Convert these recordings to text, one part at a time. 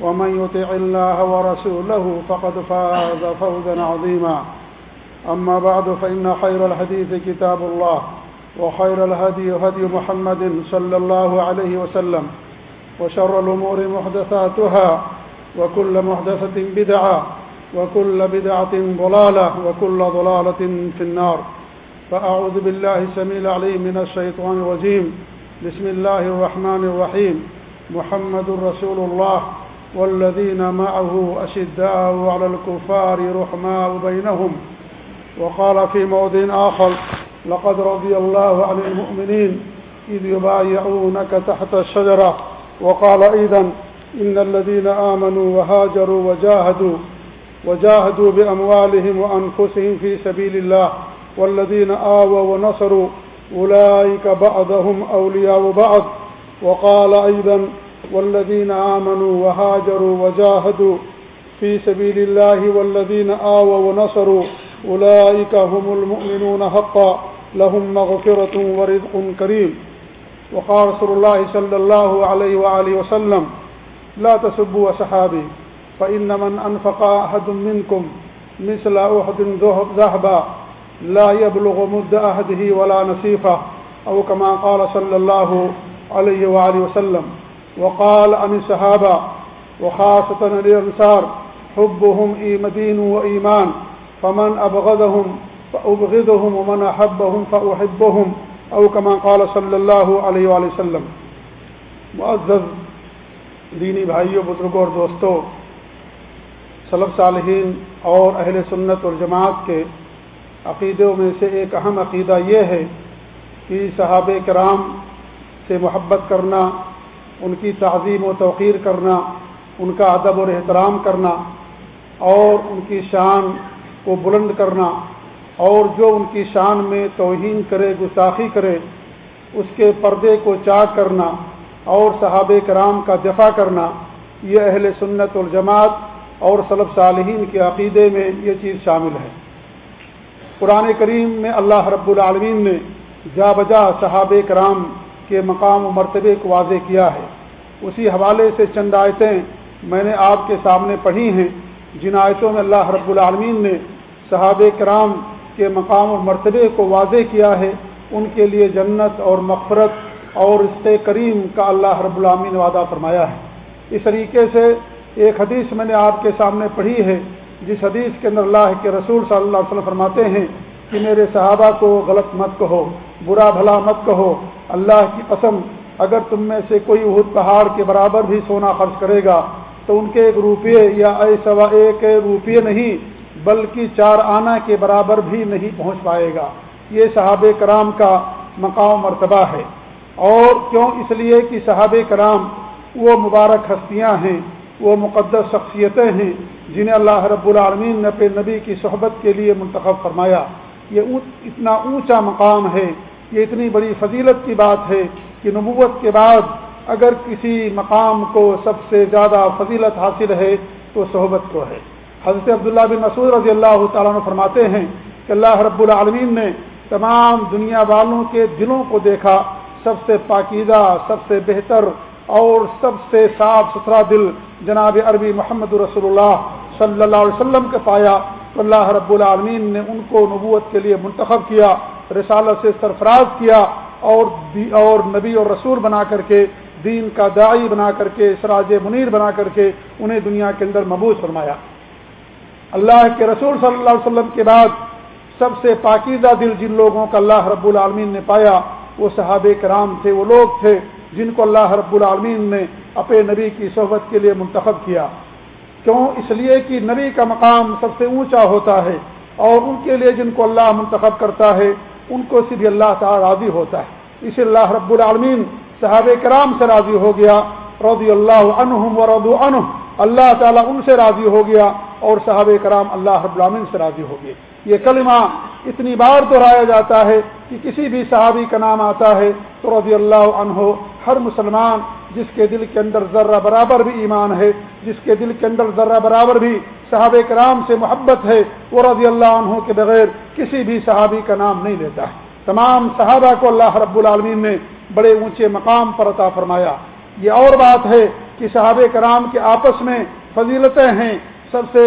ومن يطع الله ورسوله فقد فاز فوزا عظيما. أما بعد، فإن خير الحديث كتاب الله، وخير الهدي هدي محمد صلى الله عليه وسلم، وشر الأمور محدثاتها، وكل محدثة بدعة، وكل بدعة ضلالة، وكل ضلالة في النار. فأعوذ بالله سميل عليم من الشيطان الرجيم. بسم الله الرحمن الرحيم. محمد رسول الله. والذين معه أشداء على الكفار رحماء بينهم. وقال في موضع آخر، لقد رضي الله عن المؤمنين إذ يبايعونك تحت الشجرة. وقال أيضا، إن الذين آمنوا وهاجروا وجاهدوا وجاهدوا بأموالهم وأنفسهم في سبيل الله، والذين آووا ونصروا، أولئك بعضهم أولياء بعض. وقال أيضا والذين آمنوا وهاجروا وجاهدوا في سبيل الله والذين آووا ونصروا أولئك هم المؤمنون حقا لهم مغفرة ورزق كريم وقال رسول الله صلى الله عليه وآله وسلم، لا تسبوا صحابي فإن من أنفق أحد منكم مثل أحد ذهبا لا يبلغ مد أحده ولا نصيفه أو كما قال صلى الله عليه وآله وسلم۔ وقال عن الصحابة، وخاصة الأنصار، حبهم مدين وإيمان فمن أبغضهم فأبغضهم، ومن أحبهم فأحبهم، أو كما قال صلى الله عليه وآله وسلم. معزز، دینی بھائیوں بزرگوں اور دوستوں صلب صالحین اور اہل سنت اور جماعت کے عقیدوں میں سے ایک اہم عقیدہ یہ ہے کہ صحابہ کرام سے محبت کرنا ان کی تعظیم و توقیر کرنا، ان کا ادب اور احترام کرنا، اور ان کی شان کو بلند کرنا، اور جو ان کی شان میں توہین کرے، گستاخی کرے، اس کے پردے کو چاک کرنا، اور صحابہ کرام کا دفاع کرنا، یہ اہل سنت الجماعت اور صلب صالحین کے عقیدے میں یہ چیز شامل ہے۔ قرآن کریم میں اللہ رب العالمین نے جا بجا صحابہ کرام کے مقام و مرتبے کو واضح کیا ہے۔ اسی حوالے سے چند آیتیں میں نے آپ کے سامنے پڑھی ہیں، جن آیتوں میں اللہ رب العالمین نے صحابہ کرام کے مقام و مرتبے کو واضح کیا ہے۔ ان کے لیے جنت اور مغفرت اور اس کریم کا اللہ رب العامین وعدہ فرمایا ہے۔ اس طریقے سے ایک حدیث میں نے آپ کے سامنے پڑھی ہے، جس حدیث کے اندر اللہ کے رسول صلی اللہ علیہ وسلم فرماتے ہیں کہ میرے صحابہ کو غلط مت کہو، برا بھلا مت کہو۔ اللہ کی قسم، اگر تم میں سے کوئی اہد پہاڑ کے برابر بھی سونا خرچ کرے گا، تو ان کے ایک روپیے یا اے سوا ایک روپیے نہیں، بلکہ چار آنا کے برابر بھی نہیں پہنچ پائے گا۔ یہ صحابہ کرام کا مقام مرتبہ ہے۔ اور کیوں اس لیے کہ صحابہ کرام وہ مبارک ہستیاں ہیں، وہ مقدس شخصیتیں ہیں، جنہیں اللہ رب العالمین نے نبی کی صحبت کے لیے منتخب فرمایا۔ یہ اتنا اونچا مقام ہے، یہ اتنی بڑی فضیلت کی بات ہے کہ نبوت کے بعد اگر کسی مقام کو سب سے زیادہ فضیلت حاصل ہے تو صحبت کو ہے۔ حضرت عبداللہ بن مسعود رضی اللہ تعالیٰ عنہ فرماتے ہیں کہ اللہ رب العالمین نے تمام دنیا والوں کے دلوں کو دیکھا، سب سے پاکیزہ، سب سے بہتر اور سب سے صاف ستھرا دل جناب عربی محمد رسول اللہ صلی اللہ علیہ وسلم کا پایا۔ اللہ رب العالمین نے ان کو نبوت کے لیے منتخب کیا، رسالت سے سرفراز کیا اور اور نبی اور رسول بنا کر کے، دین کا داعی بنا کر کے، سراج منیر بنا کر کے انہیں دنیا کے اندر مبوض فرمایا۔ اللہ کے رسول صلی اللہ علیہ وسلم کے بعد سب سے پاکیزہ دل جن لوگوں کا اللہ رب العالمین نے پایا، وہ صحاب کرام تھے، وہ لوگ تھے جن کو اللہ رب العالمین نے اپنے نبی کی صحبت کے لیے منتخب کیا۔ کیوں؟ اس لیے کہ نبی کا مقام سب سے اونچا ہوتا ہے اور ان کے لیے جن کو اللہ منتخب کرتا ہے، ان کو صرف اللہ تعالی راضی ہوتا ہے۔ اسی اللہ رب العالمین صحاب کرام سے راضی ہو گیا رضی اللہ عنہم و ردو عنہ، اللہ تعالیٰ ان سے راضی ہو گیا اور صحابہ کرام اللہ رب العالمین سے راضی ہو گئے۔ یہ کلمہ اتنی بار دہرایا جاتا ہے کہ کسی بھی صحابی کا نام آتا ہے تو رضی اللہ عنہ، ہر مسلمان جس کے دل کے اندر ذرہ برابر بھی ایمان ہے، جس کے دل کے اندر ذرہ برابر بھی صحاب کرام سے محبت ہے، وہ رضی اللہ عنہ کے بغیر کسی بھی صحابی کا نام نہیں لیتا ہے۔ تمام صحابہ کو اللہ رب العالمین نے بڑے اونچے مقام پر عطا فرمایا۔ یہ اور بات ہے کہ صحابہ کرام کے آپس میں فضیلتیں ہیں، سب سے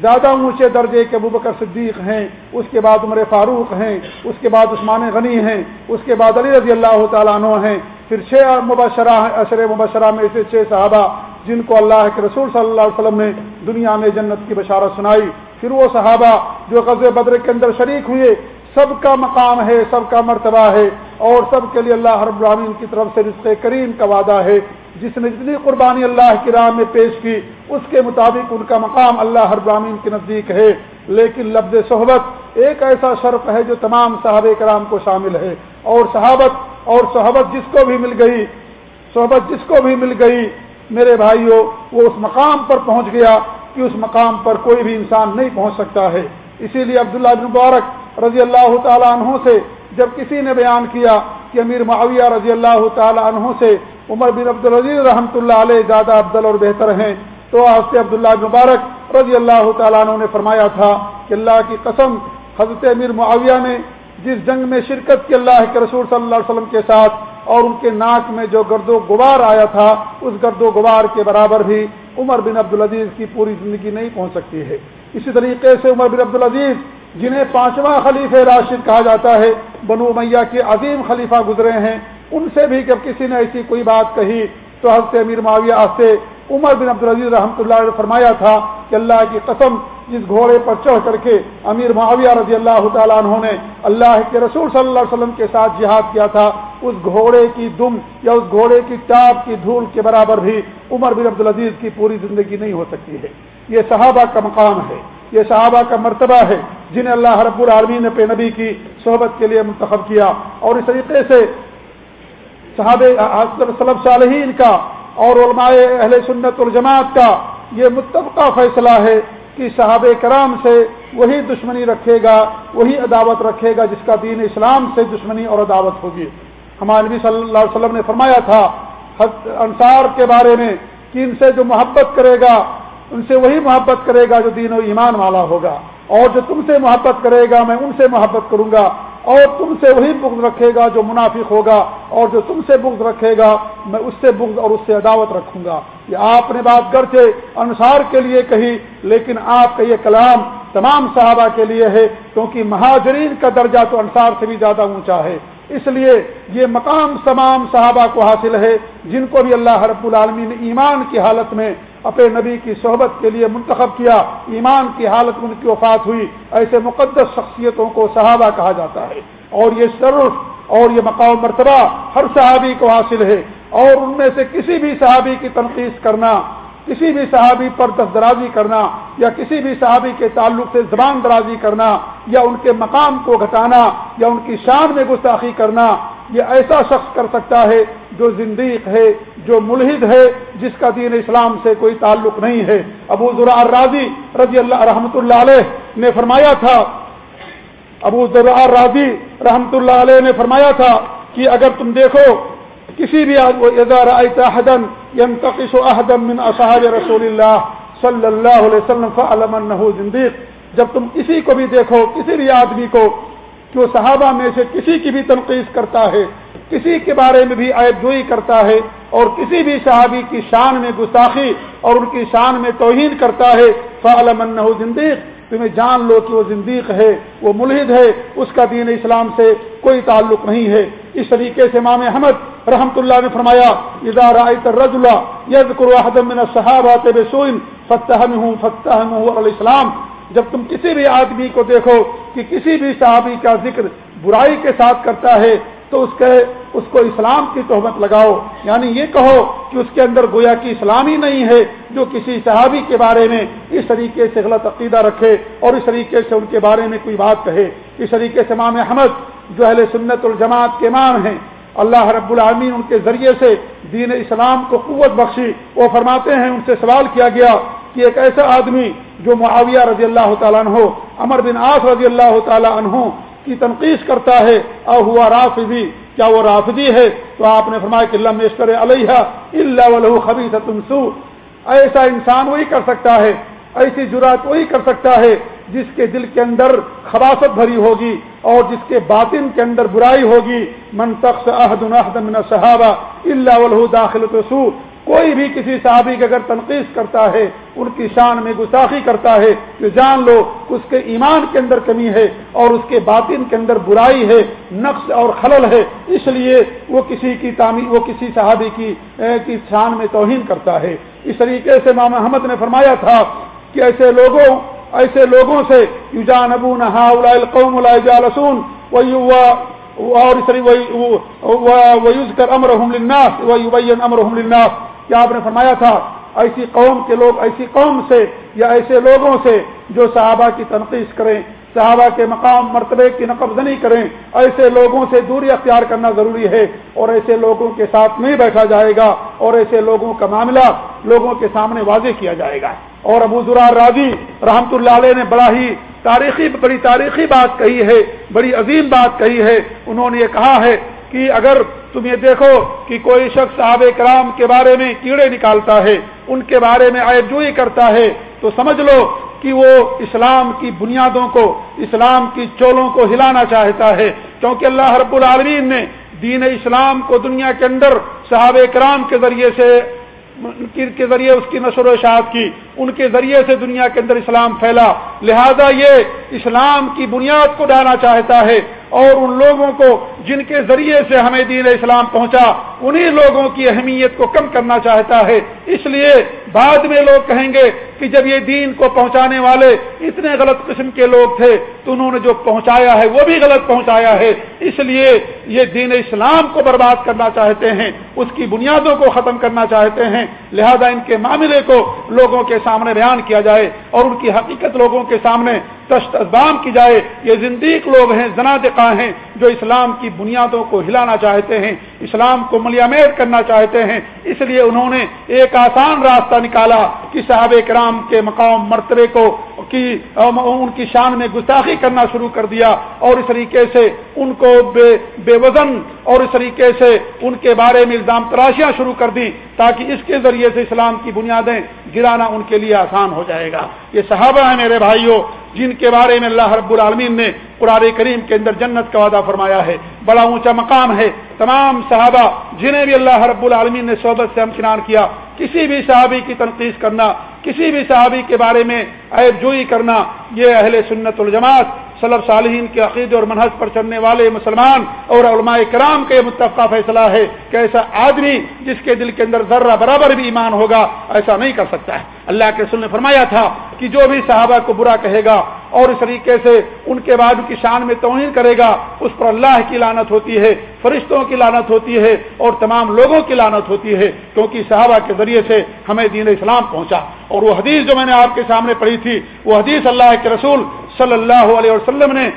زیادہ اونچے درجے کے ابو بکر صدیق ہیں، اس کے بعد عمر فاروق ہیں، اس کے بعد عثمان غنی ہیں، اس کے بعد علی رضی اللہ تعالیٰ عنہ ہیں۔ پھر چھ مبشرہ اشر مبشرہ میں سے چھ صحابہ جن کو اللہ کے رسول صلی اللہ علیہ وسلم نے دنیا میں جنت کی بشارت سنائی۔ پھر وہ صحابہ جو غز بدر کے اندر شریک ہوئے، سب کا مقام ہے، سب کا مرتبہ ہے اور سب کے لیے اللہ رب العالمین کی طرف سے رزق کریم کا وعدہ ہے۔ جس نے جتنی قربانی اللہ کی راہ میں پیش کی، اس کے مطابق ان کا مقام اللہ ہر برامین کے نزدیک ہے۔ لیکن لفظ صحبت ایک ایسا شرف ہے جو تمام صحابہ کرام کو شامل ہے اور صحابت اور صحبت جس کو بھی مل گئی، صحبت جس کو بھی مل گئی، میرے بھائیوں وہ اس مقام پر پہنچ گیا کہ اس مقام پر کوئی بھی انسان نہیں پہنچ سکتا ہے۔ اسی لیے عبداللہ بن مبارک رضی اللہ تعالیٰ عنہ سے جب کسی نے بیان کیا کہ امیر معاویہ رضی اللہ تعالیٰ عنہ سے عمر بن عبد العزیز رحمۃ اللہ علیہ زیادہ افضل اور بہتر ہیں، تو حضرت عبداللہ مبارک رضی اللہ تعالیٰ عنہ نے فرمایا تھا کہ اللہ کی قسم، حضرت امیر معاویہ نے جس جنگ میں شرکت کی اللہ کے رسول صلی اللہ علیہ وسلم کے ساتھ اور ان کے ناک میں جو گرد و غبار آیا تھا، اس گرد و غبار کے برابر بھی عمر بن عبدالعزیز کی پوری زندگی نہیں پہنچ سکتی ہے۔ اسی طریقے سے عمر بن عبدالعزیز، جنہیں پانچواں خلیف راشد کہا جاتا ہے، بنو میاں کے عظیم خلیفہ گزرے ہیں۔ ان سے بھی جب کسی نے ایسی کوئی بات کہی تو حضرت امیر معاویہ سے عمر بن عبدالعزیز رحمۃ اللہ نے فرمایا تھا کہ اللہ کی قسم جس گھوڑے پر چڑھ کر کے امیر معاویہ رضی اللہ تعالیٰ عنہ نے اللہ کے رسول صلی اللہ علیہ وسلم کے ساتھ جہاد کیا تھا، اس گھوڑے کی دم یا اس گھوڑے کی ٹاپ کی دھول کے برابر بھی عمر بن عبدالعزیز کی پوری زندگی نہیں ہو سکتی ہے۔ یہ صحابہ کا مقام ہے، یہ صحابہ کا مرتبہ ہے جنہیں اللہ رب العالمین نے پہ نبی کی صحبت کے لیے منتخب کیا۔ اور اس طریقے سے صحاب صالحین کا اور علماء اہل سنت الجماعت کا یہ متفقہ فیصلہ ہے۔ کہ صحابہ کرام سے وہی دشمنی رکھے گا، وہی عداوت رکھے گا جس کا دین اسلام سے دشمنی اور عداوت ہوگی۔ ہمارے نبی صلی اللہ علیہ وسلم نے فرمایا تھا انصار کے بارے میں کہ ان سے جو محبت کرے گا، ان سے وہی محبت کرے گا جو دین و ایمان والا ہوگا۔ اور جو تم سے محبت کرے گا، میں ان سے محبت کروں گا۔ اور تم سے وہی بغض رکھے گا جو منافق ہوگا اور جو تم سے بغض رکھے گا، میں اس سے بغض اور اس سے عداوت رکھوں گا۔ یہ آپ نے بات کر کے انصار کے لیے کہی، لیکن آپ کا یہ کلام تمام صحابہ کے لیے ہے، کیونکہ مہاجرین کا درجہ تو انصار سے بھی زیادہ اونچا ہے۔ اس لیے یہ مقام تمام صحابہ کو حاصل ہے، جن کو بھی اللہ رب العالمین نے ایمان کی حالت میں اپنے نبی کی صحبت کے لیے منتخب کیا، ایمان کی حالت میں ان کی وفات ہوئی، ایسے مقدس شخصیتوں کو صحابہ کہا جاتا ہے۔ اور یہ شرف اور یہ مقام مرتبہ ہر صحابی کو حاصل ہے۔ اور ان میں سے کسی بھی صحابی کی تنقید کرنا کسی بھی صحابی پر دست درازی کرنا یا کسی بھی صحابی کے تعلق سے زبان درازی کرنا یا ان کے مقام کو گھٹانا یا ان کی شان میں گستاخی کرنا، یہ ایسا شخص کر سکتا ہے جو زندیق ہے، جو ملحد ہے، جس کا دین اسلام سے کوئی تعلق نہیں ہے۔ ابو ذرا راضی رضی اللہ رحمۃ اللہ علیہ نے فرمایا تھا۔ ابو ذرا راضی رحمۃ اللہ علیہ نے فرمایا تھا کہ اگر تم دیکھو کسی بھی احدن ينتقص احدا من اصحاب رسول اللہ صلی اللہ علیہ وسلم فعلم انه زندیق جب تم کسی کو بھی دیکھو، کسی بھی آدمی کو، جو صحابہ میں سے کسی کی بھی تنقید کرتا ہے، کسی کے بارے میں بھی عیب جوئی کرتا ہے، اور کسی بھی صحابی کی شان میں گستاخی اور ان کی شان میں توہین کرتا ہے فعلم انه زندیق تمہیں جان لو کہ وہ زندیق ہے، وہ ملحد ہے، اس کا دین اسلام سے کوئی تعلق نہیں ہے۔ اس طریقے سے امام احمد رحمت اللہ نے فرمایا ادارہ ید من صحابہ فتح فتح علیہ السلام جب تم کسی بھی آدمی کو دیکھو کہ کسی بھی صحابی کا ذکر برائی کے ساتھ کرتا ہے، تو اس کے، اس کو اسلام کی تہمت لگاؤ۔ یعنی یہ کہو کہ اس کے اندر گویا کی اسلامی نہیں ہے جو کسی صحابی کے بارے میں اس طریقے سے غلط عقیدہ رکھے اور اس طریقے سے ان کے بارے میں کوئی بات کہے۔ اس طریقے سے امام احمد جو اہل سنت الجماعت کے امام ہیں، اللہ رب العالمین ان کے ذریعے سے دین اسلام کو قوت بخشی۔ وہ فرماتے ہیں، ان سے سوال کیا گیا کہ ایک ایسا آدمی جو معاویہ رضی اللہ تعالیٰ عنہ امر بن آس رضی اللہ تعالیٰ عنہ کی تنقید کرتا ہے، او ہوا رافضی، کیا وہ رافضی ہے؟ تو آپ نے فرمایا کہ اللہ علیہ اللہ خبی تنسو ایسا انسان وہی کر سکتا ہے۔ ایسی جرات وہی کر سکتا ہے جس کے دل کے اندر خباست بھری ہوگی اور جس کے باطن کے اندر برائی ہوگی۔ من تخص عہد من صحابہ اللہ ولہ داخل رسول کوئی بھی کسی صحابی کی اگر تنقید کرتا ہے، ان کی شان میں گستاخی کرتا ہے کہ جان لو اس کے ایمان کے اندر کمی ہے اور اس کے باطن کے اندر برائی ہے، نقص اور خلل ہے۔ اس لیے وہ کسی کی تعمیر وہ کسی صحابی کی کی شان میں توہین کرتا ہے۔ اس طریقے سے ماما احمد نے فرمایا تھا کہ ایسے لوگوں ایسے لوگوں سے یوجان ابو نہا قوم السون اور امر امر کیا آپ نے فرمایا تھا؟ ایسی قوم کے لوگ، ایسی قوم سے یا ایسے لوگوں سے جو صحابہ کی تنقید کریں، صحابہ کے مقام، مرتبے کی نقب زنی کریں، ایسے لوگوں سے دوری اختیار کرنا ضروری ہے اور ایسے لوگوں کے ساتھ نہیں بیٹھا جائے گا اور ایسے لوگوں کا معاملہ لوگوں کے سامنے واضح کیا جائے گا۔ اور ابو ذرار راضی رحمت اللہ علیہ نے بڑا ہی تاریخی، بڑی تاریخی بات کہی ہے، بڑی عظیم بات کہی ہے۔ انہوں نے یہ کہا ہے کہ اگر تم یہ دیکھو کہ کوئی شخص صحاب کرام کے بارے میں کیڑے نکالتا ہے، ان کے بارے میں آئے جوئی کرتا ہے، تو سمجھ لو کہ وہ اسلام کی بنیادوں کو، اسلام کی چولوں کو ہلانا چاہتا ہے۔ کیونکہ اللہ رب العالمین نے دین اسلام کو دنیا کے اندر صحاب کرام کے ذریعے سے کے ذریعے اس کی نشر و اشاعت کی، ان کے ذریعے سے دنیا کے اندر اسلام پھیلا۔ لہذا یہ اسلام کی بنیاد کو ڈالنا چاہتا ہے۔ اور ان لوگوں کو جن کے ذریعے سے ہمیں دین اسلام پہنچا، انہی لوگوں کی اہمیت کو کم کرنا چاہتا ہے۔ اس لیے بعد میں لوگ کہیں گے کہ جب یہ دین کو پہنچانے والے اتنے غلط قسم کے لوگ تھے، تو انہوں نے جو پہنچایا ہے وہ بھی غلط پہنچایا ہے۔ اس لیے یہ دین اسلام کو برباد کرنا چاہتے ہیں، اس کی بنیادوں کو ختم کرنا چاہتے ہیں۔ لہذا ان کے معاملے کو لوگوں کے سامنے بیان کیا جائے اور ان کی حقیقت لوگوں کے سامنے تشت ازبام کی جائے۔ یہ زندگی لوگ ہیں، زنادقہ ہیں، جو اسلام کی بنیادوں کو ہلانا چاہتے ہیں، اسلام کو ملیامیر کرنا چاہتے ہیں، اس لیے انہوں نے ایک آسان راستہ نکالا۔ کہ صحاب کرام کے مقام مرتبے کو کی ان کی شان میں گستاخی کرنا شروع کر دیا اور اس طریقے سے ان کو بے بے وزن اور اس طریقے سے ان کے بارے میں الزام تراشیاں شروع کر دی تاکہ اس کے ذریعے سے اسلام کی بنیادیں گرانا ان کے لیے آسان ہو جائے گا۔ یہ صحابہ ہیں میرے بھائیوں، جن کے بارے میں اللہ رب العالمین نے قرآن کریم کے اندر جنت کا وعدہ فرمایا ہے۔ بڑا اونچا مقام ہے۔ تمام صحابہ جنہیں بھی اللہ رب العالمین نے صحبت سے ہمکنار کیا، کسی بھی صحابی کی تنقید کرنا، کسی بھی صحابی کے بارے میں عیب جوئی کرنا، یہ اہل سنت الجماعت صلب صالحین کے عقید اور منحص پر چلنے والے مسلمان اور علماء کرام کا یہ متفقہ فیصلہ ہے کہ ایسا آدمی جس کے دل کے اندر ذرہ برابر بھی ایمان ہوگا، ایسا نہیں کر سکتا ہے۔ اللہ کے رسول نے فرمایا تھا کہ جو بھی صحابہ کو برا کہے گا اور اس طریقے سے ان کے بعد کی شان میں توہین کرے گا، اس پر اللہ کی لانت ہوتی ہے، فرشتوں کی لانت ہوتی ہے اور تمام لوگوں کی لانت ہوتی ہے، کیونکہ صحابہ کے ذریعے سے ہمیں دین اسلام پہنچا۔ اور وہ حدیث جو میں نے آپ کے سامنے پڑھی تھی، وہ حدیث اللہ کے رسول صلی اللہ علیہ وسلم نے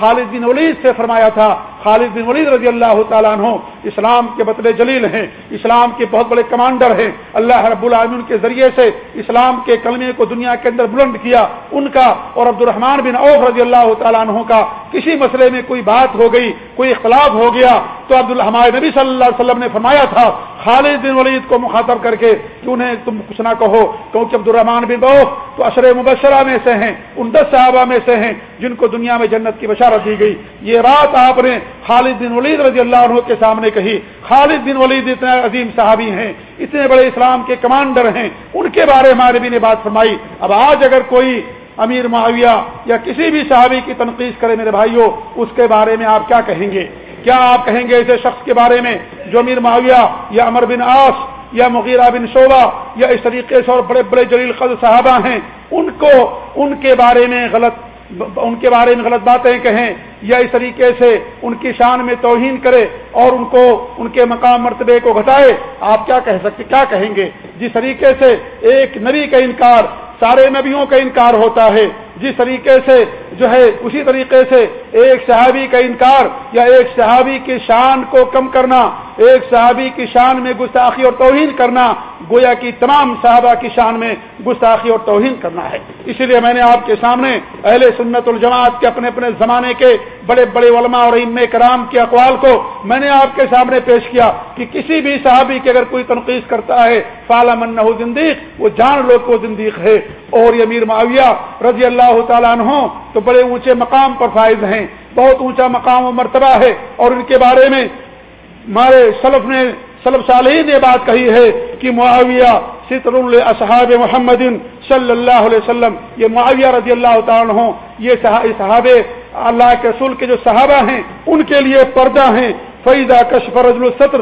خالد بن ولید سے فرمایا تھا۔ خالد بن ولید رضی اللہ تعالیٰ عنہ اسلام کے بطل جلیل ہیں، اسلام کے بہت بڑے کمانڈر ہیں۔ اللہ رب العالمین کے ذریعے سے اسلام کے کلمے کو دنیا کے اندر بلند کیا۔ ان کا اور عبد الرحمان بن اوف رضی اللہ تعالیٰ عنہ کا کسی مسئلے میں کوئی بات ہو گئی، کوئی اختلاف ہو گیا تو عبد ہمارے نبی صلی اللہ علیہ وسلم نے فرمایا تھا، خالد بن ولید کو مخاطب کر کے کہ انہیں تم کچھ نہ کہو؟ کیونکہ عبد الرحمان بن بوف تو اشر مبشرہ میں سے ہیں، ان دس صحابہ میں سے ہیں جن کو دنیا میں جنت کی بشارت دی گئی۔ یہ بات آپ نے خالد بن ولید رضی اللہ عنہ کے سامنے کہی، خالد بن ولید اتنے عظیم صحابی ہیں، اتنے بڑے اسلام کے کمانڈر ہیں، ان کے بارے میں نبی نے بات فرمائی۔ اب آج اگر کوئی امیر معاویہ یا کسی بھی صحابی کی تنقید کرے میرے بھائیوں، اس کے بارے میں آپ کیا کہیں گے؟ کیا آپ کہیں گے ایسے شخص کے بارے میں جو امیر معاویہ یا امر بن آس یا مغیرہ بن شعبہ یا اس طریقے سے اور بڑے بڑے جلیل قد صحابہ ہیں، ان کو، ان کے بارے میں غلط ان کے بارے میں غلط باتیں کہیں یا اس طریقے سے ان کی شان میں توہین کرے اور ان کو ان کے مقام مرتبے کو گھٹائے، آپ کیا کہہ سکتے، کیا کہیں گے؟ جس طریقے سے ایک نبی کا انکار، سارے نبیوں کا انکار ہوتا ہے۔ جس طریقے سے جو ہے، اسی طریقے سے ایک صحابی کا انکار یا ایک صحابی کی شان کو کم کرنا، ایک صحابی کی شان میں گستاخی اور توہین کرنا، گویا کی تمام صحابہ کی شان میں گستاخی اور توہین کرنا ہے۔ اسی لیے میں نے آپ کے سامنے اہل سنت الجماعت کے اپنے اپنے زمانے کے بڑے بڑے علماء اور ام کرام کے اقوال کو میں نے آپ کے سامنے پیش کیا کہ کسی بھی صحابی کی اگر کوئی تنقید کرتا ہے فالا من زندیق وہ جان لوگ کو زندیق ہے۔ اور یہ میر معاویہ رضی اللہ اللہ تعالیٰ عنہ تو بڑے اونچے مقام پر فائز ہیں۔ بہت اونچا مقام و مرتبہ ہے۔ اور ان کے بارے میں ہمارے سلف نے سلف صالحین نے بات کہی ہے کہ معاویہ ستر اصحاب محمد صلی اللہ علیہ وسلم، یہ معاویہ رضی اللہ تعالیٰ عنہ، یہ صحاب اللہ کے رسول کے جو صحابہ ہیں، ان کے لیے پردہ ہیں۔ فیضا کشف رضل السطر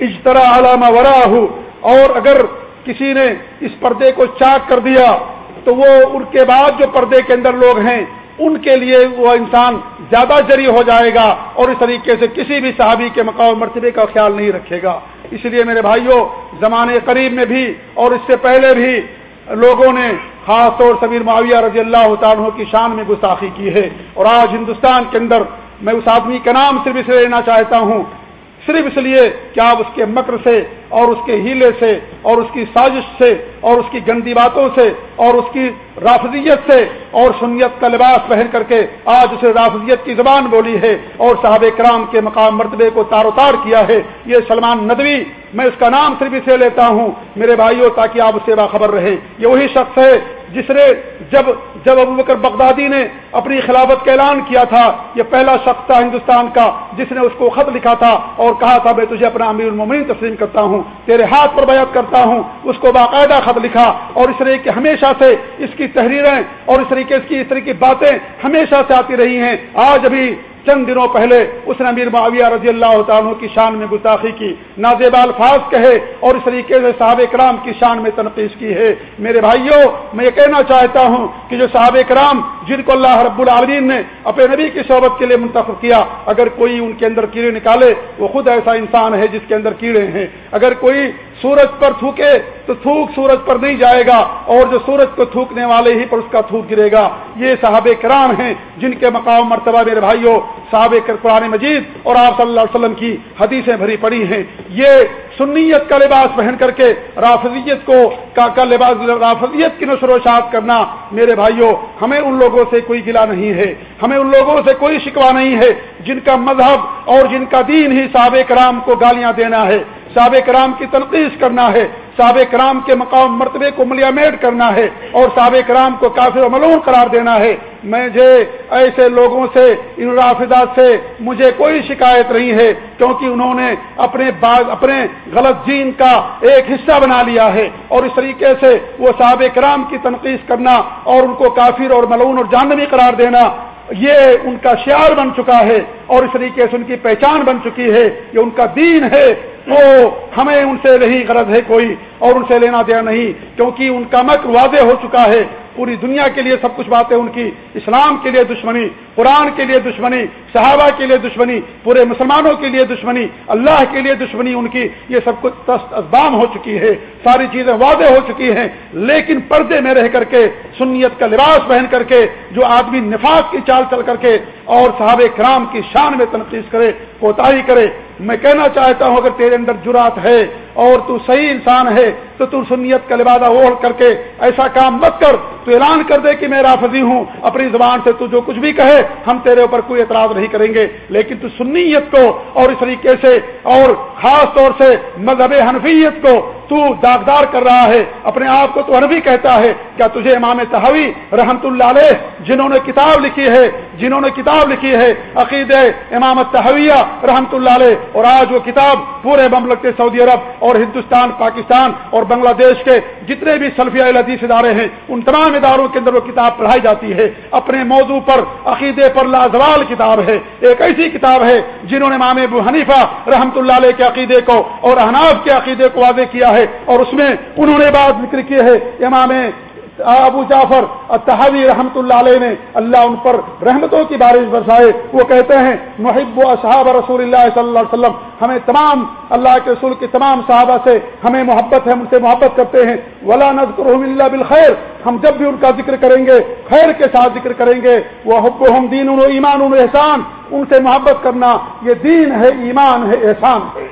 اجترا علامہ وراہ اور اگر کسی نے اس پردے کو چاک کر دیا تو وہ ان کے بعد جو پردے کے اندر لوگ ہیں، ان کے لیے وہ انسان زیادہ جری ہو جائے گا اور اس طریقے سے کسی بھی صحابی کے مقام مرتبے کا خیال نہیں رکھے گا۔ اس لیے میرے بھائیوں زمانے قریب میں بھی اور اس سے پہلے بھی لوگوں نے خاص طور سبیر معاویہ رضی اللہ تعالیٰ کی شان میں گستاخی کی ہے۔ اور آج ہندوستان کے اندر میں اس آدمی کا نام صرف اسے لینا چاہتا ہوں، صرف اس لیے کہ آپ اس کے مکر سے اور اس کے ہیلے سے، اور اس کی سازش سے، اور اس کی گندی باتوں سے، اور اس کی رافضیت سے، اور سنیت کا لباس پہن کر کے آج اسے رافضیت کی زبان بولی ہے، اور صحابہ کرام کے مقام مرتبے کو تار و تار کیا ہے۔ یہ سلمان ندوی، میں اس کا نام صرف اسے لیتا ہوں۔ میرے بھائیوں، تاکہ آپ اس سے باخبر رہے یہ وہی شخص ہے جس نے جب جب ابو بکر بغدادی نے اپنی خلافت کا اعلان کیا تھا، یہ پہلا شخص تھا ہندوستان کا، جس نے اس کو خط لکھا تھا اور کہا تھا، میں تجھے اپنا امیر المومن تسلیم کرتا ہوں۔ ہوں، تیرے ہاتھ پر بیعت کرتا ہوں۔ اس کو باقاعدہ خط لکھا اور اس طرح کے ہمیشہ سے اس کی تحریریں اور اس طریقے، اس کی، اس طرح کی باتیں ہمیشہ سے آتی رہی ہیں۔ آج ابھی چند دنوں پہلے اس نے امیر معاویہ رضی اللہ تعالیٰ کی شان میں گستاخی کی۔ نازیب الفاظ کہے اور اس طریقے سے صحاب کرام کی شان میں تنقید کی ہے۔ میرے بھائیوں، میں یہ کہنا چاہتا ہوں کہ جو صحاب کرام جن کو اللہ رب العالمین نے اپنے نبی کی صحبت کے لیے منتخب کیا، اگر کوئی ان کے اندر کیڑے نکالے، وہ خود ایسا انسان ہے جس کے اندر کیڑے ہیں۔ اگر کوئی سورج پر تھوکے، تو تھوک سورج پر نہیں جائے گا، اور جو سورج کو تھوکنے والے ہی پر اس کا تھوک گرے گا۔ یہ صحاب کرام ہیں جن کے مقام مرتبہ میرے بھائیوں صحاب قرآن مجید اور آپ صلی اللہ علیہ وسلم کی حدیثیں بھری پڑی ہیں۔ یہ سنیت کا لباس پہن کر کے رافضیت کو، کا کا لباس رافضیت کی نشر و شاعت کرنا میرے بھائیوں ہمیں ان لوگوں سے کوئی گلا نہیں ہے۔ ہمیں ان لوگوں سے کوئی شکوا نہیں ہے۔ جن کا مذہب اور جن کا دین ہی صحابہ کرام کو گالیاں دینا ہے۔ صحابہ کرام کی تنقید کرنا ہے، صحابہ کرام کے مقام مرتبے کو ملیامیٹ کرنا ہے اور صحابہ کرام کو کافی ملون قرار دینا ہے۔ مجھے ایسے لوگوں سے، ان رافدات سے مجھے کوئی شکایت نہیں ہے، کیونکہ انہوں نے اپنے باغ، اپنے غلط جین کا ایک حصہ بنا لیا ہے۔ اور اس طریقے سے وہ صحابہ کرام کی تنقید کرنا اور ان کو کافر اور ملون اور جانوی قرار دینا، یہ ان کا شعار بن چکا ہے۔ اور اس طریقے سے ان کی پہچان بن چکی ہے، یہ ان کا دین ہے۔ وہ ہمیں ان سے نہیں غرض ہے کوئی اور ان سے لینا دیا نہیں، کیونکہ ان کا مکر واضح ہو چکا ہے۔ پوری دنیا کے لیے سب کچھ باتیں ان کی، اسلام کے لیے دشمنی، قرآن کے لیے دشمنی، صحابہ کے لیے دشمنی، پورے مسلمانوں کے لیے دشمنی، اللہ کے لیے دشمنی ان کی، یہ سب کچھ ازبام ہو چکی ہے، ساری چیزیں واضح ہو چکی ہیں، لیکن پردے میں رہ کر کے، سنیت کا لباس پہن کر کے، جو آدمی نفاق کی چال چل کر کے، اور صحابہ کرام کی شان میں تنقید کرے، کوتاہی کرے، میں کہنا چاہتا ہوں اگر تیرے اندر جرات ہے اور تو صحیح انسان ہے، تو تو سنیت کا لبادہ اوڑھ کر کے ایسا کام مت کر، تو اعلان کر دے کہ میں رافضی ہوں۔ اپنی زبان سے تو جو کچھ بھی کہے، ہم تیرے اوپر کوئی اعتراض نہیں کریں گے۔ لیکن تو سنیت کو اور اس طریقے سے اور خاص طور سے مذہب حنفیت کو تو داغدار کر رہا ہے۔ اپنے آپ کو تو حنفی کہتا ہے۔ کیا تجھے امام تحوی رحمت اللہ علیہ، جنہوں نے کتاب لکھی ہے، جنہوں نے کتاب لکھی ہے عقید امام تحویہ رحمت اللہ علیہ، اور آج وہ کتاب پورے مملکت سعودی عرب اور ہندوستان، پاکستان اور بنگلہ دیش کے جتنے بھی سلفیہ الحدیث ادارے ہیں، ان تمام اداروں کے اندر وہ کتاب پڑھائی جاتی ہے۔ اپنے موضوع پر، عقیدے پر لازوال کتاب ہے۔ ایک ایسی کتاب ہے جنہوں نے امام ابو حنیفہ رحمت اللہ علیہ کے عقیدے کو اور احناف کے عقیدے کو واضح کیا ہے اور اس میں انہوں نے بات ذکر کی ہے امام ابو جعفر تحوی رحمۃ اللہ علیہ نے اللہ ان پر رحمتوں کی بارش برسائے۔ وہ کہتے ہیں محب و اصحاب رسول اللہ صلی اللہ علیہ وسلم، ہمیں تمام اللہ کے رسول کے تمام صحابہ سے ہمیں محبت ہے ان سے محبت کرتے ہیں۔ ولا نذکر اللہ بالخیر، ہم جب بھی ان کا ذکر کریں گے، خیر کے ساتھ ذکر کریں گے۔ وہ حب و ہم دین ان ایمان ان احسان ان سے محبت کرنا، یہ دین ہے، ایمان ہے، احسان۔ ہے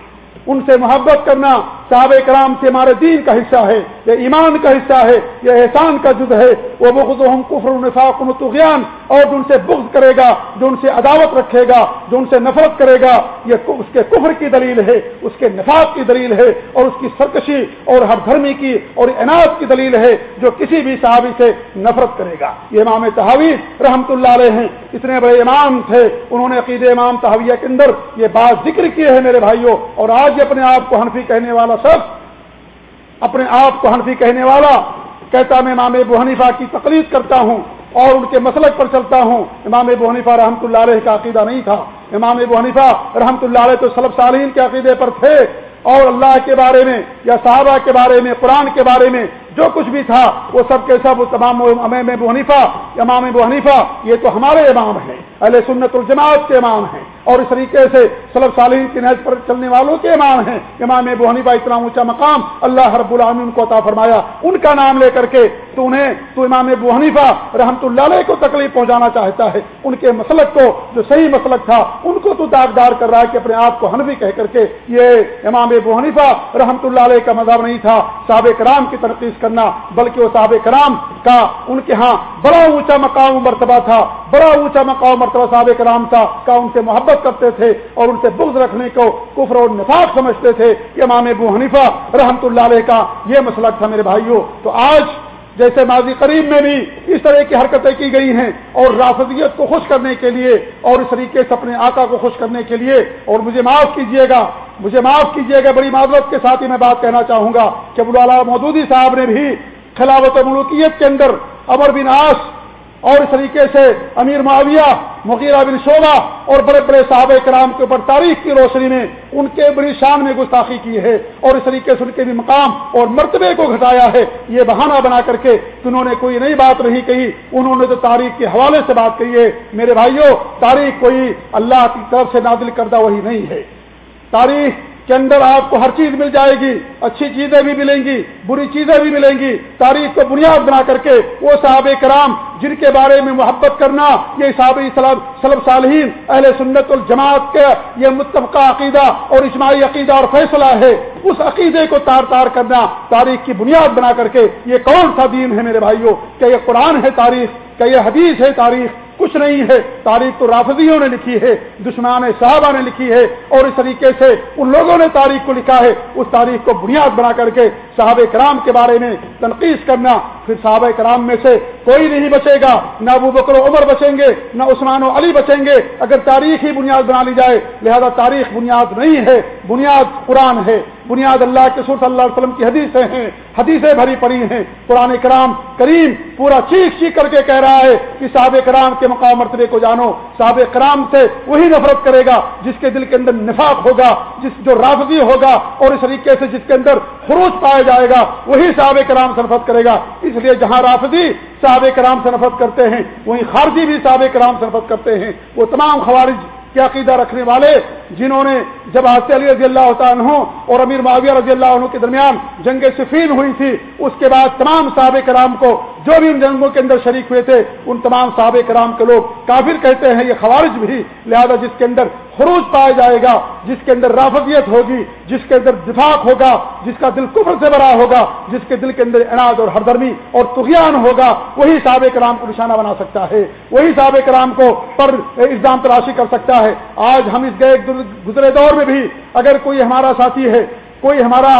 ان سے محبت کرنا صحابہ کرام سے ہمارے دین کا حصہ ہے، یہ ایمان کا حصہ ہے، یہ احسان کا جد ہے۔ وہ بخود ہم کفر النفاق تغیان اور جو ان سے بغض کرے گا، جو ان سے عداوت رکھے گا، جو ان سے نفرت کرے گا، یہ اس کے کفر کی دلیل ہے، اس کے نفاق کی دلیل ہے، اور اس کی سرکشی اور ہر دھرمی کی اور انعت کی دلیل ہے، جو کسی بھی صحابی سے نفرت کرے گا۔ یہ امام تحوی رحمت اللہ علیہ ہیں۔ اتنے بڑے امام تھے، انہوں نے عقید امام تحویہ کے اندر یہ بات ذکر کی ہے میرے بھائیوں۔ اور آج اپنے آپ کو حنفی کہنے والا شخص اپنے آپ کو حنفی کہنے والا کہتا میں امام ابو حنیفہ کی تقلید کرتا ہوں اور ان کے مسلک پر چلتا ہوں۔ امام ابو حنیفہ رحمۃ اللہ علیہ کا عقیدہ نہیں تھا۔ امام ابو حنیفہ رحمۃ اللہ علیہ تو سلب صالحین کے عقیدے پر تھے۔ اور اللہ کے بارے میں یا صحابہ کے بارے میں، قرآن کے بارے میں جو کچھ بھی تھا، وہ سب کے سب تمام امام ابو حنیفہ امام ابو حنیفہ، یہ تو ہمارے امام ہیں۔ اہل سنت الجماعت کے امام ہیں۔ اور اس طریقے سے سلب صالحین کی نہج پر چلنے والوں کے امام ہیں۔ امام ابو حنیفہ اتنا اونچا مقام اللہ رب العالمین کو عطا فرمایا۔ ان کا نام لے کر کے تو انہیں تو امام ابو حنیفہ رحمت اللہ علیہ کو تکلیف پہنچانا چاہتا ہے۔ ان کے مسلک کو جو صحیح مسلک تھا، ان کو تو داغدار کر رہا ہے کہ اپنے آپ کو حنفی کہہ کر کے یہ امام ابو حنیفہ رحمت اللہ علیہ کا مذہب نہیں تھا۔ صحابہ کرام کی تنقید کرنا، بلکہ وہ صحابہ کرام کا ان کے ہاں بڑا اونچا مقام مرتبہ تھا۔ بڑا اونچا مقام مرتبہ صحابہ کرام تھا۔ کا ان سے محبت کرتے تھے اور ان سے بغض رکھنے کو کفر اور نفاق سمجھتے تھے کہ امام ابو حنیفہ رحمت اللہ علیہ کا یہ مسلک تھا میرے بھائیوں تو آج جیسے ماضی قریب میں بھی اس طرح کی حرکتیں کی گئی ہیں اور رافضیت کو خوش کرنے کے لیے اور اس طریقے سے اپنے آقا کو خوش کرنے کے لیے اور مجھے معاف کیجیے گا۔ مجھے معاف کیجیے گا۔ بڑی معذرت کے ساتھ ہی میں بات کہنا چاہوں گا کہ ابوالعلیٰ مودودی صاحب نے بھی خلافت ملوکیت کے اندر امر بن آس اور اس طریقے سے امیر معاویہ، مغیرہ بن شعبہ اور بڑے بڑے صحابہ کرام کے اوپر تاریخ کی روشنی میں ان کے بڑی شان میں گستاخی کی ہے اور اس طریقے سے ان کے بھی مقام اور مرتبے کو گھٹایا ہے۔ یہ بہانہ بنا کر کے انہوں نے کوئی نئی بات نہیں کہی، انہوں نے تو تاریخ کے حوالے سے بات کہی ہے۔ میرے بھائیوں، تاریخ کوئی اللہ کی طرف سے نازل کردہ وہی نہیں ہے۔ تاریخ کے اندر آپ کو ہر چیز مل جائے گی، اچھی چیزیں بھی ملیں گی، بری چیزیں بھی ملیں گی، تاریخ کو بنیاد بنا کر کے وہ صحاب کرام جن کے بارے میں محبت کرنا، یہ صحابی سلب صالحین، اہل سنت الجماعت کے یہ متفقہ عقیدہ اور اجماعی عقیدہ اور فیصلہ ہے، اس عقیدے کو تار تار کرنا، تاریخ کی بنیاد بنا کر کے یہ کون سا دین ہے میرے بھائیوں؟ کیا یہ قرآن ہے تاریخ کیا یہ حدیث ہے تاریخ کچھ نہیں ہے۔ تاریخ تو رافضیوں نے لکھی ہے دشمان صاحبہ نے لکھی ہے۔ اور اس طریقے سے ان لوگوں نے تاریخ کو لکھا ہے۔ اس تاریخ کو بنیاد بنا کر کے صحابہ کرام کے بارے میں تنقید کرنا۔ پھر صحابہ کرام میں سے کوئی نہیں بچے گا۔ نہ ابو بکر و عمر بچیں گے، نہ عثمان و علی بچیں گے۔ اگر تاریخ ہی بنیاد بنا لی جائے، لہذا تاریخ بنیاد نہیں ہے، بنیاد قرآن ہے۔ بنیاد اللہ کے سر صلی اللہ علیہ وسلم کی حدیثیں ہیں، حدیثیں بھری پڑی ہیں۔ قرآن کرام کریم پورا چیخ چیخ کر کے کہہ رہا ہے کہ صحاب کرام کے مقام مرتبے کو جانو۔ صحاب کرام سے وہی نفرت کرے گا جس کے دل کے اندر نفاق ہوگا، جس جو رافضی ہوگا اور اس طریقے سے جس کے اندر خروج پایا جائے گا، وہی صحاب کرام سے نفرت کرے گا۔ اس لیے جہاں رافضی صحاب کرام سے نفرت کرتے ہیں، وہیں خارجی بھی صحاب کرام سے نفرت کرتے ہیں۔ وہ تمام خوارج کے عقیدہ رکھنے والے جنہوں نے جب حضرت علی رضی اللہ عنہ اور امیر معاویہ رضی اللہ عنہ کے درمیان جنگ سفین ہوئی تھی، اس کے بعد تمام صحابہ کرام کو جو بھی ان جنگوں کے اندر شریک ہوئے تھے، ان تمام صحابہ کرام کے لوگ کافر کہتے ہیں یہ خوارج بھی، لہذا جس کے اندر خروج پایا جائے گا، جس کے اندر رافضیت ہوگی، جس کے اندر دفاق ہوگا، جس کا دل کفر سے بڑا ہوگا، جس کے دل کے اندر اناج اور ہردرمی اور تغیان ہوگا، وہی صحابہ کرام کو نشانہ بنا سکتا ہے، وہی صحابہ کرام کو پر الزام تلاشی کر سکتا ہے۔ آج ہم اس گئے گزرے دور میں بھی اگر کوئی ہمارا ساتھی ہے، کوئی ہمارا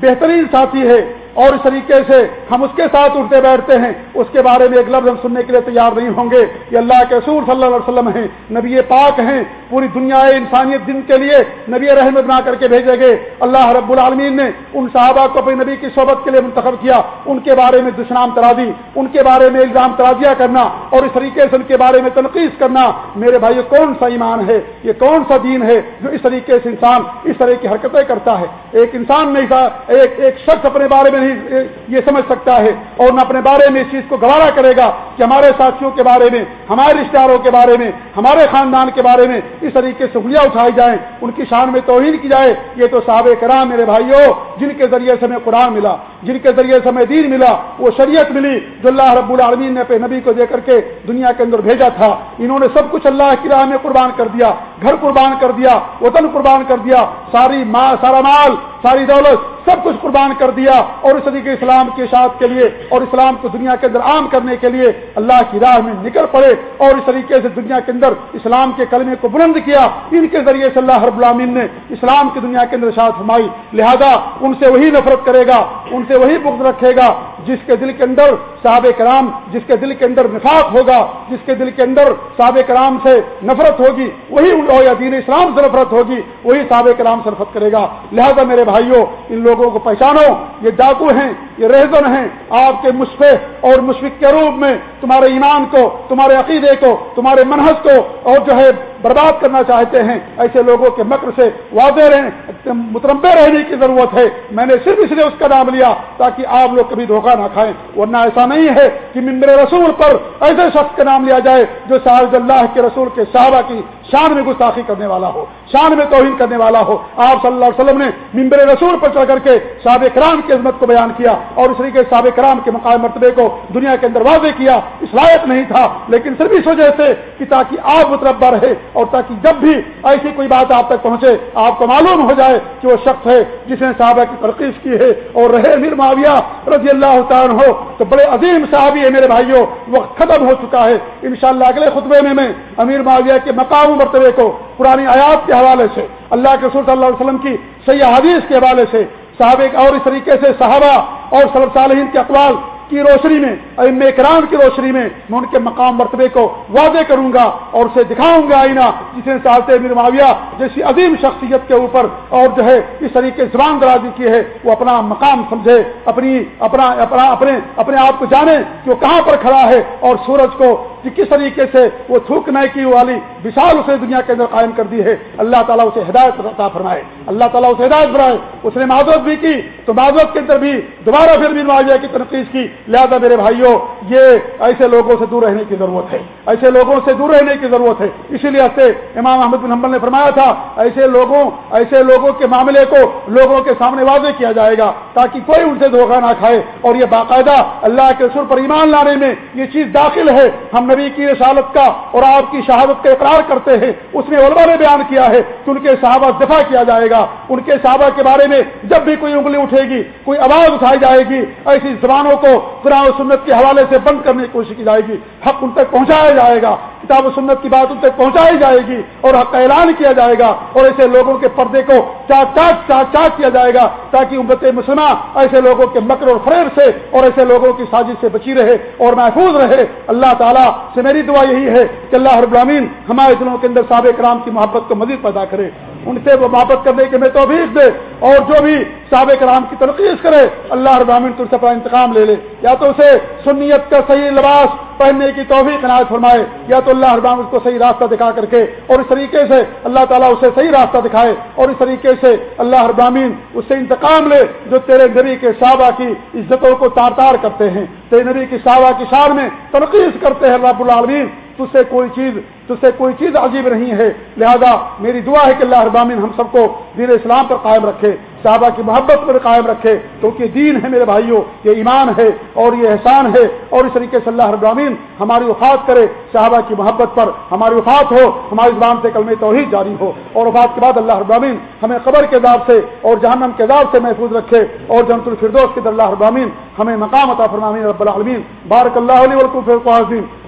بہترین ساتھی ہے اور اس طریقے سے ہم اس کے ساتھ اٹھتے بیٹھتے ہیں۔ اس کے بارے میں ایک لفظ ہم سننے کے لیے تیار نہیں ہوں گے۔ یہ اللہ کے سور صلی اللہ علیہ وسلم ہیں، نبی پاک ہیں۔ پوری دنیا انسانیت دن کے لیے نبی رحمت بنا کر کے بھیجے گئے۔ اللہ رب العالمین نے ان صحابہ کو اپنی نبی کی صحبت کے لیے منتخب کیا۔ ان کے بارے میں دشنام کرا دی۔ ان کے بارے میں الزام ترازیہ کرنا اور اس طریقے سے ان کے بارے میں تنقید کرنا۔ میرے بھائی کون سا ایمان ہے؟ یہ کون سا دین ہے جو اس طریقے سے انسان اس طرح کی حرکتیں کرتا ہے؟ ایک انسان نہیں ایک ایک شخص اپنے بارے میں نہیں یہ سمجھ سکتا ہے اور نہ اپنے بارے میں اس چیز کو گوارا کرے گا کہ ہمارے ساتھیوں کے بارے میں، ہمارے رشتے داروں کے بارے میں، ہمارے خاندان کے بارے میں اس طریقے سے انگلیاں اٹھائی جائیں، ان کی شان میں توہین کی جائے۔ یہ تو صحابہ کرام میرے بھائیوں، جن کے ذریعے سے ہمیں قرآن ملا۔ جن کے ذریعے سے ہمیں دین ملا، وہ شریعت ملی جو اللہ رب العالمین نے اپنے نبی کو دے کر کے دنیا کے اندر بھیجا تھا۔ انہوں نے سب کچھ اللہ کی راہ میں قربان کر دیا، گھر قربان کر دیا، وطن قربان کر دیا، ساری ماں، سارا مال، ساری دولت، سب کچھ قربان کر دیا۔ اور اس طریقے اسلام کی اشاعت کے لیے اور اسلام کو دنیا کے اندر عام کرنے کے لیے اللہ کی راہ میں نکل پڑے اور اس طریقے سے دنیا کے اندر اسلام کے کلمے کو بلند کیا۔ ان کے ذریعے سے اللہ رب العالمین نے اسلام کی دنیا کے اندر اشاعت فرمائی۔ لہذا ان سے وہی نفرت کرے گا، ان سے وہی بغض رکھے گا۔ جس کے دل کے اندر صحاب کرام، جس کے دل کے اندر نفاق ہوگا، جس کے دل کے اندر صحاب کرام سے نفرت ہوگی، وہی یا دین اسلام سے نفرت ہوگی، وہی صحاب کرام سے نفرت کرے گا۔ لہذا میرے بھائیوں ان لوگوں کو پہچانو، یہ ڈاکو ہیں، یہ رہزن ہیں، آپ کے مشفے اور مشفق کے روپ میں تمہارے ایمان کو، تمہارے عقیدے کو، تمہارے منحص کو اور جو ہے برباد کرنا چاہتے ہیں۔ ایسے لوگوں کے مکر سے واضح رہیں متربے رہنے کی ضرورت ہے۔ میں نے صرف اس لیے اس کا نام لیا تاکہ آپ لوگ کبھی دھوکہ نہ کھائیں۔ ورنہ ایسا نہیں ہے کہ ممبر رسول پر ایسے شخص کا نام لیا جائے جو صاحب اللہ کے رسول کے صحابہ کی شان میں گستاخی کرنے والا ہو، شان میں توہین کرنے والا ہو۔ آپ صلی اللہ علیہ وسلم نے ممبر رسول پر چڑھ کر کے صاب کرام کی عظمت کو بیان کیا اور اس طریقے صاب کرام کے مقام مرتبے کو دنیا کے اندر واضح کیا۔ اس لائق نہیں تھا، لیکن صرف اس وجہ سے کہ تاکہ آپ متربہ رہے اور تاکہ جب بھی ایسی کوئی بات آپ تک پہنچے، آپ کو معلوم ہو جائے کہ وہ شخص ہے جس نے صحابہ کی ترقیش کی ہے۔ اور رہے میر معاویہ رضی اللہ تعالیٰ ہو تو بڑے عظیم صحابی ہے میرے بھائیوں، وقت ختم ہو چکا ہے۔ انشاءاللہ اگلے خطبے میں میں امیر معاویہ کے مقام مرتبے کو پرانی آیات کے حوالے سے، اللہ کے رسول صلی اللہ علیہ وسلم کی سیاح حدیث کے حوالے سے، صحابہ اور اس طریقے سے صحابہ اور صلب صالحین کے اقوال کی روشنی میں ام کرام کی روشنی میں میں ان کے مقام مرتبے کو واضح کروں گا اور اسے دکھاؤں گا آئینہ، جسے چاہتے امیر معاویہ جیسی عظیم شخصیت کے اوپر اور جو ہے اس طریقے زبان درازی کی ہے، وہ اپنا مقام سمجھے، اپنی، اپنا اپنا، اپنے اپنے آپ کو جانے، کہ وہ کہاں پر کھڑا ہے اور سورج کو کہ کس طریقے سے وہ تھوک کی والی مثال اسے دنیا کے اندر قائم کر دی ہے، اللہ تعالیٰ اسے ہدایت عطا فرمائے۔ اللہ تعالیٰ اسے ہدایت بنائے اس نے معذرت بھی کی، تو معذرت کے اندر بھی دوبارہ پھر بھی معاویہ کی تنقید کی۔ لہٰذا میرے بھائیوں، یہ ایسے لوگوں سے دور رہنے کی ضرورت ہے۔ ایسے لوگوں سے دور رہنے کی ضرورت ہے۔ اسی لیے سے امام احمد بن حمبل نے فرمایا تھا، ایسے لوگوں ایسے لوگوں کے معاملے کو لوگوں کے سامنے واضح کیا جائے گا تاکہ کوئی ان سے دھوکہ نہ کھائے۔ اور یہ باقاعدہ اللہ کے سر پر ایمان لانے میں یہ چیز داخل ہے۔ ہم نبی کی رسالت کا اور آپ کی شہادت کا اقرار کرتے ہیں، اس میں علماء نے بیان کیا ہے کہ ان کے صحابہ دفاع کیا جائے گا۔ ان کے صحابہ کے بارے میں جب بھی کوئی انگلی اٹھے گی، کوئی آواز اٹھائی جائے گی، ایسی زبانوں کو قرآن و سنت کے حوالے سے بند کرنے کی کوشش کی جائے گی۔ حق ان تک پہنچایا جائے گا، کتاب و سنت کی بات ان تک پہنچائی جائے گی اور حق کا اعلان کیا جائے گا اور ایسے لوگوں کے پردے کو چاک چاک چاک چاک کیا جائے گا تاکہ امت مسلمہ ایسے لوگوں کے مکر اور فریب سے اور ایسے لوگوں کی سازش سے بچی رہے اور محفوظ رہے۔ اللہ تعالیٰ سے میری دعا یہی ہے کہ اللہ رب العالمین ہمارے دلوں کے اندر سابق کرام کی محبت کو مزید پیدا کرے ان سے وہ محبت کرنے کے میں توفیق دے اور جو بھی سابق کرام کی تنقید کرے، اللہ رب العالمین تم سے اپنا انتقام لے لے۔ یا تو اسے سنیت کا صحیح لباس پہننے کی توفیق عنایت فرمائے، یا تو اللہ رب اس کو صحیح راستہ دکھا کر کے اور اس طریقے سے اللہ تعالیٰ اسے صحیح راستہ دکھائے اور اس طریقے سے اللہ ابامین اس سے انتقام لے جو تیرے نبی کے صحابہ کی عزتوں کو تار تار کرتے ہیں۔ تیرے نبی کی صحابہ کی شان میں تنقید کرتے ہیں رب العالمین۔ تجھ سے کوئی چیز تجھ سے کوئی چیز عجیب نہیں ہے۔ لہذا میری دعا ہے کہ اللہ ابامین ہم سب کو دین اسلام پر قائم رکھے، صحابہ کی محبت پر قائم رکھے کیونکہ دین ہے میرے بھائیوں، یہ ایمان ہے اور یہ احسان ہے۔ اور اس طریقے سے اللہ ابامین ہماری وفات کرے، صحابہ کی محبت پر ہماری وفات ہو، ہماری زبان سے کلمہ توحید جاری ہو۔ اور وفات کے بعد اللہ ابامین ہمیں قبر کے عذاب سے اور جہنم کے عذاب سے محفوظ رکھے اور جنت الفردوس کے اللہ ابامین ہمیں مقام عطا فرمامین رب العالمین۔ بارک اللہ علیہ ولکم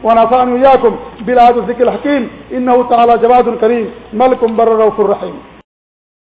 ونافعني وإياكم بالعاد الذكر الحكيم تعالی جواد الکریم ملک بر الرحیم